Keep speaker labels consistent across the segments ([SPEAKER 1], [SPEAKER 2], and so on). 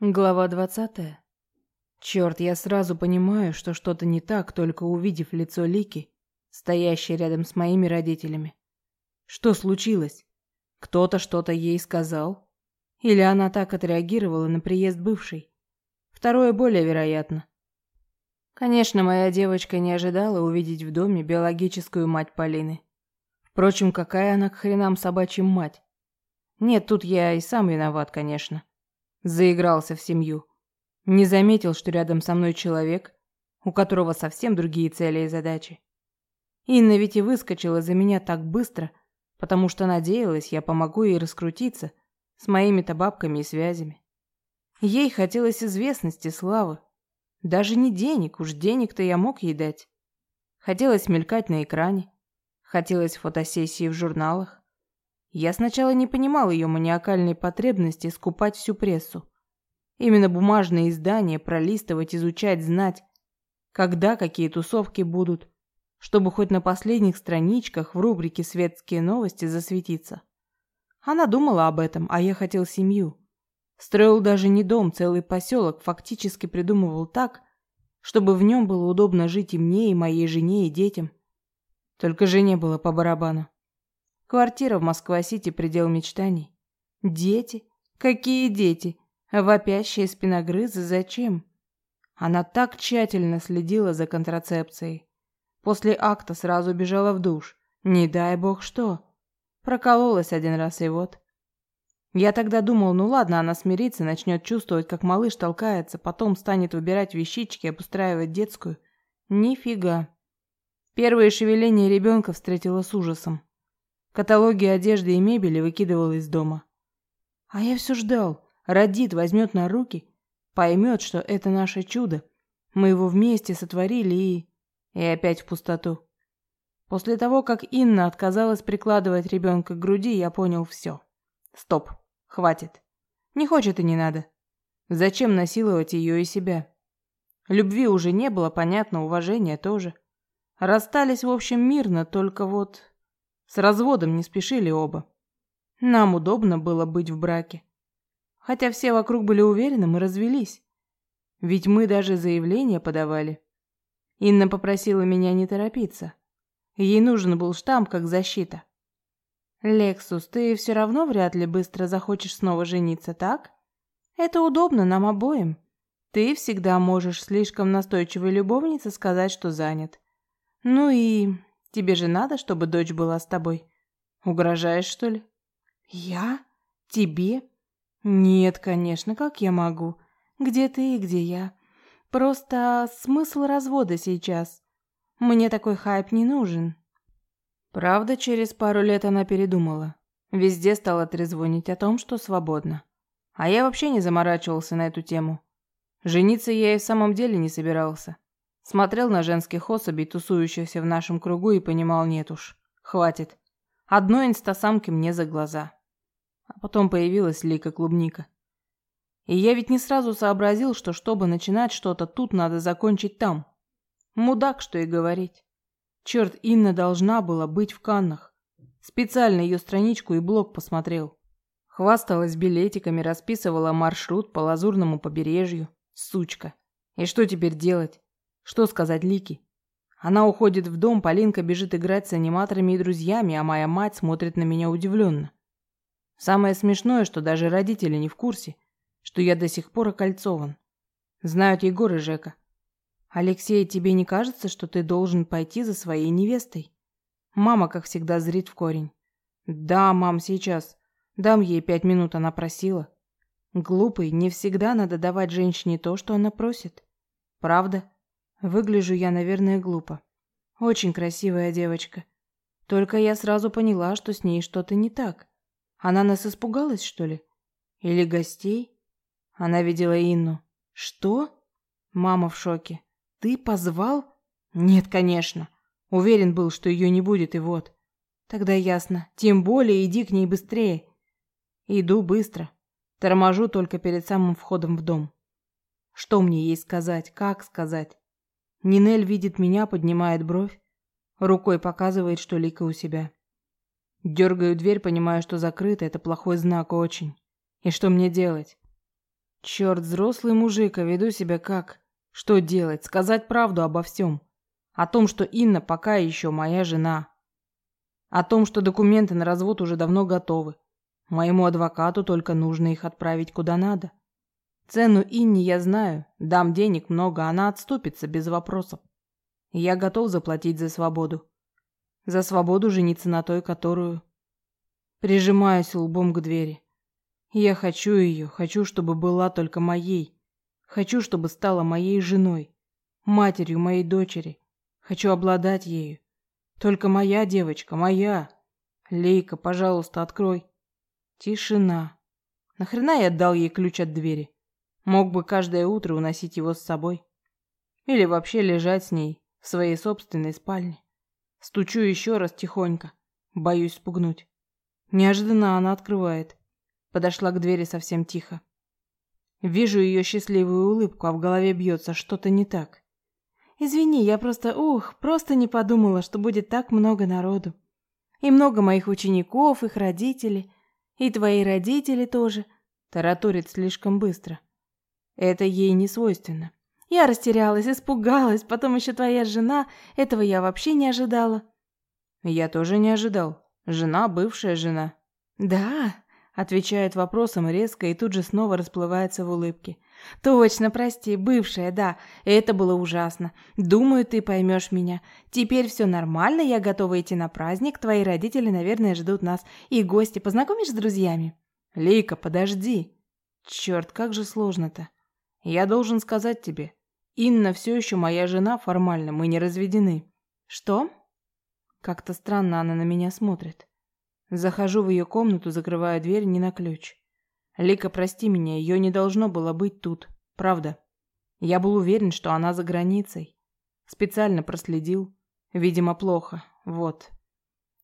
[SPEAKER 1] Глава двадцатая. Черт, я сразу понимаю, что что-то не так, только увидев лицо Лики, стоящей рядом с моими родителями. Что случилось? Кто-то что-то ей сказал? Или она так отреагировала на приезд бывшей? Второе более вероятно. Конечно, моя девочка не ожидала увидеть в доме биологическую мать Полины. Впрочем, какая она к хренам собачьим мать? Нет, тут я и сам виноват, конечно. Заигрался в семью. Не заметил, что рядом со мной человек, у которого совсем другие цели и задачи. Инна ведь и выскочила за меня так быстро, потому что надеялась, я помогу ей раскрутиться с моими-то бабками и связями. Ей хотелось известности, славы. Даже не денег, уж денег-то я мог ей дать. Хотелось мелькать на экране. Хотелось фотосессии в журналах. Я сначала не понимал ее маниакальной потребности скупать всю прессу. Именно бумажные издания пролистывать, изучать, знать, когда какие тусовки будут, чтобы хоть на последних страничках в рубрике «Светские новости» засветиться. Она думала об этом, а я хотел семью. Строил даже не дом, целый поселок, фактически придумывал так, чтобы в нем было удобно жить и мне, и моей жене, и детям. Только жене было по барабану. Квартира в Москва-Сити – предел мечтаний. Дети? Какие дети? Вопящие спиногрызы зачем? Она так тщательно следила за контрацепцией. После акта сразу бежала в душ. Не дай бог что. Прокололась один раз и вот. Я тогда думал, ну ладно, она смирится, начнет чувствовать, как малыш толкается, потом станет выбирать вещички, обустраивать детскую. Нифига. Первые шевеления ребенка встретила с ужасом. Каталоги одежды и мебели выкидывал из дома. А я все ждал. Родит, возьмет на руки, поймет, что это наше чудо. Мы его вместе сотворили и... И опять в пустоту. После того, как Инна отказалась прикладывать ребенка к груди, я понял все. Стоп, хватит. Не хочет и не надо. Зачем насиловать ее и себя? Любви уже не было, понятно, уважения тоже. Расстались, в общем, мирно, только вот... С разводом не спешили оба. Нам удобно было быть в браке. Хотя все вокруг были уверены, мы развелись. Ведь мы даже заявление подавали. Инна попросила меня не торопиться. Ей нужен был штамп как защита. «Лексус, ты все равно вряд ли быстро захочешь снова жениться, так? Это удобно нам обоим. Ты всегда можешь слишком настойчивой любовнице сказать, что занят. Ну и Тебе же надо, чтобы дочь была с тобой. Угрожаешь, что ли? Я? Тебе? Нет, конечно, как я могу? Где ты и где я? Просто смысл развода сейчас. Мне такой хайп не нужен. Правда, через пару лет она передумала. Везде стала трезвонить о том, что свободна. А я вообще не заморачивался на эту тему. Жениться я и в самом деле не собирался. Смотрел на женских особей, тусующихся в нашем кругу, и понимал, нет уж, хватит. Одной инстасамки мне за глаза. А потом появилась Лика Клубника. И я ведь не сразу сообразил, что чтобы начинать что-то тут, надо закончить там. Мудак, что и говорить. Черт, Инна должна была быть в Каннах. Специально ее страничку и блог посмотрел. Хвасталась билетиками, расписывала маршрут по лазурному побережью. Сучка. И что теперь делать? Что сказать Лике? Она уходит в дом, Полинка бежит играть с аниматорами и друзьями, а моя мать смотрит на меня удивленно. Самое смешное, что даже родители не в курсе, что я до сих пор окольцован. Знают Егор и Жека. Алексей, тебе не кажется, что ты должен пойти за своей невестой? Мама, как всегда, зрит в корень. Да, мам, сейчас. Дам ей пять минут, она просила. Глупый, не всегда надо давать женщине то, что она просит. Правда? Выгляжу я, наверное, глупо. Очень красивая девочка. Только я сразу поняла, что с ней что-то не так. Она нас испугалась, что ли? Или гостей? Она видела Инну. Что? Мама в шоке. Ты позвал? Нет, конечно. Уверен был, что ее не будет, и вот. Тогда ясно. Тем более иди к ней быстрее. Иду быстро. Торможу только перед самым входом в дом. Что мне ей сказать? Как сказать? Нинель видит меня, поднимает бровь, рукой показывает, что Лика у себя. Дергаю дверь, понимаю, что закрыта, это плохой знак очень. И что мне делать? Черт, взрослый мужик, а веду себя как? Что делать? Сказать правду обо всем. О том, что Инна пока еще моя жена. О том, что документы на развод уже давно готовы. Моему адвокату только нужно их отправить куда надо. Цену Инне я знаю. Дам денег много, она отступится без вопросов. Я готов заплатить за свободу. За свободу жениться на той, которую... Прижимаюсь лбом к двери. Я хочу ее, хочу, чтобы была только моей. Хочу, чтобы стала моей женой, матерью моей дочери. Хочу обладать ею. Только моя девочка, моя. Лейка, пожалуйста, открой. Тишина. Нахрена я отдал ей ключ от двери? Мог бы каждое утро уносить его с собой. Или вообще лежать с ней в своей собственной спальне. Стучу еще раз тихонько. Боюсь спугнуть. Неожиданно она открывает. Подошла к двери совсем тихо. Вижу ее счастливую улыбку, а в голове бьется что-то не так. Извини, я просто, ух, просто не подумала, что будет так много народу. И много моих учеников, их родителей, и твои родители тоже. Тараторит слишком быстро. Это ей не свойственно. Я растерялась, испугалась, потом еще твоя жена, этого я вообще не ожидала. Я тоже не ожидал. Жена, бывшая жена. Да, отвечает вопросом резко и тут же снова расплывается в улыбке. Точно, прости, бывшая, да. Это было ужасно. Думаю, ты поймешь меня. Теперь все нормально, я готова идти на праздник. Твои родители, наверное, ждут нас. И гости, познакомишь с друзьями? Лейка, подожди. Черт, как же сложно-то. Я должен сказать тебе, Инна все еще моя жена формально, мы не разведены. Что? Как-то странно она на меня смотрит. Захожу в ее комнату, закрываю дверь не на ключ. Лика, прости меня, ее не должно было быть тут. Правда. Я был уверен, что она за границей. Специально проследил. Видимо, плохо. Вот.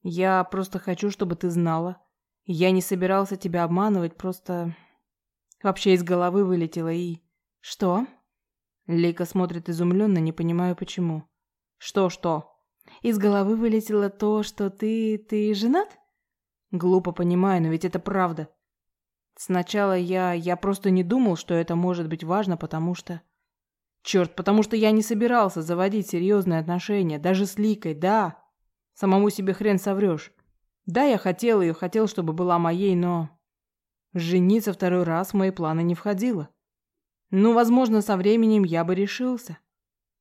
[SPEAKER 1] Я просто хочу, чтобы ты знала. Я не собирался тебя обманывать, просто... Вообще из головы вылетело и... Что? Лика смотрит изумленно, не понимаю почему. Что-что? Из головы вылетело то, что ты... ты женат? Глупо понимаю, но ведь это правда. Сначала я... я просто не думал, что это может быть важно, потому что... Черт, потому что я не собирался заводить серьезные отношения, даже с Ликой, да. Самому себе хрен соврешь. Да, я хотел ее, хотел, чтобы была моей, но... Жениться второй раз в мои планы не входило. Ну, возможно, со временем я бы решился.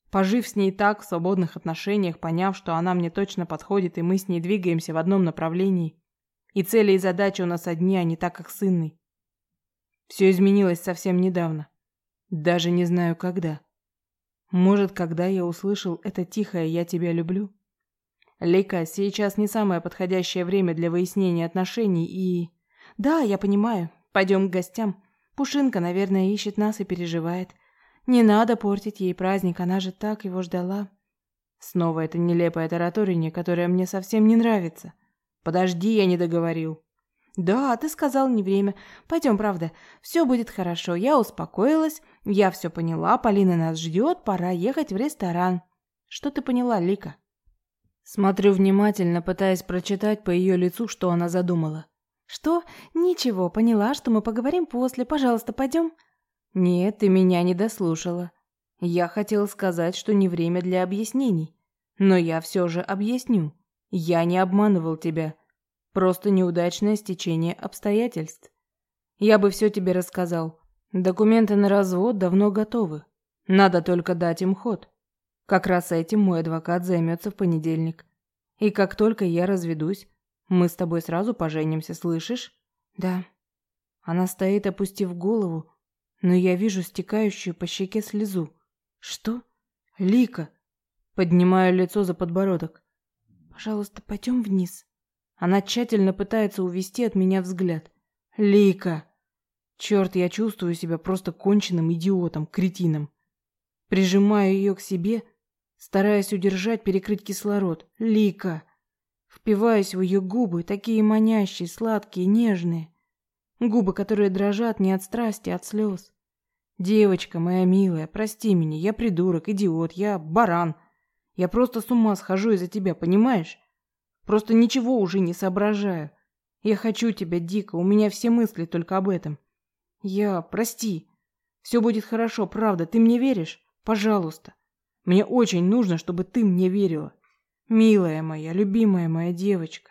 [SPEAKER 1] Пожив с ней так, в свободных отношениях, поняв, что она мне точно подходит, и мы с ней двигаемся в одном направлении. И цели и задачи у нас одни, а не так, как с Инной. Все изменилось совсем недавно. Даже не знаю, когда. Может, когда я услышал это тихое «я тебя люблю»? Лейка, сейчас не самое подходящее время для выяснения отношений и... Да, я понимаю. Пойдем к гостям. Пушинка, наверное, ищет нас и переживает. Не надо портить ей праздник, она же так его ждала. Снова это нелепое тараторение, которое мне совсем не нравится. Подожди, я не договорил. Да, ты сказал не время. Пойдем, правда. Все будет хорошо. Я успокоилась, я все поняла, Полина нас ждет, пора ехать в ресторан. Что ты поняла, Лика? Смотрю внимательно, пытаясь прочитать по ее лицу, что она задумала. «Что? Ничего, поняла, что мы поговорим после. Пожалуйста, пойдем?» «Нет, ты меня не дослушала. Я хотел сказать, что не время для объяснений. Но я все же объясню. Я не обманывал тебя. Просто неудачное стечение обстоятельств. Я бы все тебе рассказал. Документы на развод давно готовы. Надо только дать им ход. Как раз этим мой адвокат займется в понедельник. И как только я разведусь, мы с тобой сразу поженимся, слышишь? Да. Она стоит, опустив голову, но я вижу стекающую по щеке слезу. Что? Лика. Поднимаю лицо за подбородок. Пожалуйста, пойдем вниз. Она тщательно пытается увести от меня взгляд. Лика. Черт, я чувствую себя просто конченным идиотом, кретином. Прижимаю ее к себе, стараясь удержать, перекрыть кислород. Лика. Впиваюсь в ее губы, такие манящие, сладкие, нежные. Губы, которые дрожат не от страсти, а от слез. Девочка моя милая, прости меня, я придурок, идиот, я баран. Я просто с ума схожу из-за тебя, понимаешь? Просто ничего уже не соображаю. Я хочу тебя дико, у меня все мысли только об этом. Я, прости. Все будет хорошо, правда. Ты мне веришь? Пожалуйста. Мне очень нужно, чтобы ты мне верила. Милая моя, любимая моя девочка.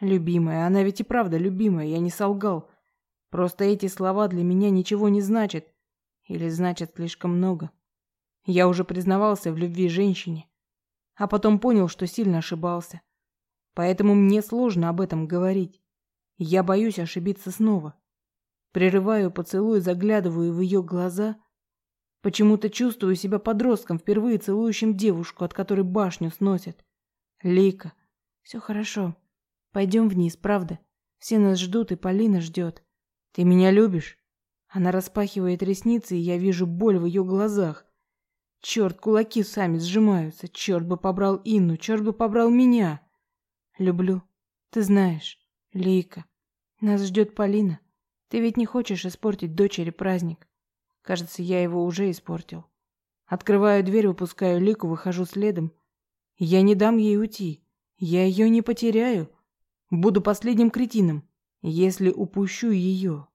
[SPEAKER 1] Любимая, она ведь и правда любимая, я не солгал. Просто эти слова для меня ничего не значат. Или значат слишком много. Я уже признавался в любви женщине, а потом понял, что сильно ошибался. Поэтому мне сложно об этом говорить. Я боюсь ошибиться снова. Прерываю поцелуй, заглядываю в ее глаза. Почему-то чувствую себя подростком, впервые целующим девушку, от которой башню сносят. Лика, все хорошо. Пойдем вниз, правда? Все нас ждут, и Полина ждет. Ты меня любишь? Она распахивает ресницы, и я вижу боль в ее глазах. Черт, кулаки сами сжимаются. Черт бы побрал Инну, черт бы побрал меня. Люблю. Ты знаешь, Лика. Нас ждет Полина. Ты ведь не хочешь испортить дочери праздник. Кажется, я его уже испортил. Открываю дверь, выпускаю Лику, выхожу следом. Я не дам ей уйти. Я ее не потеряю. Буду последним кретином, если упущу ее.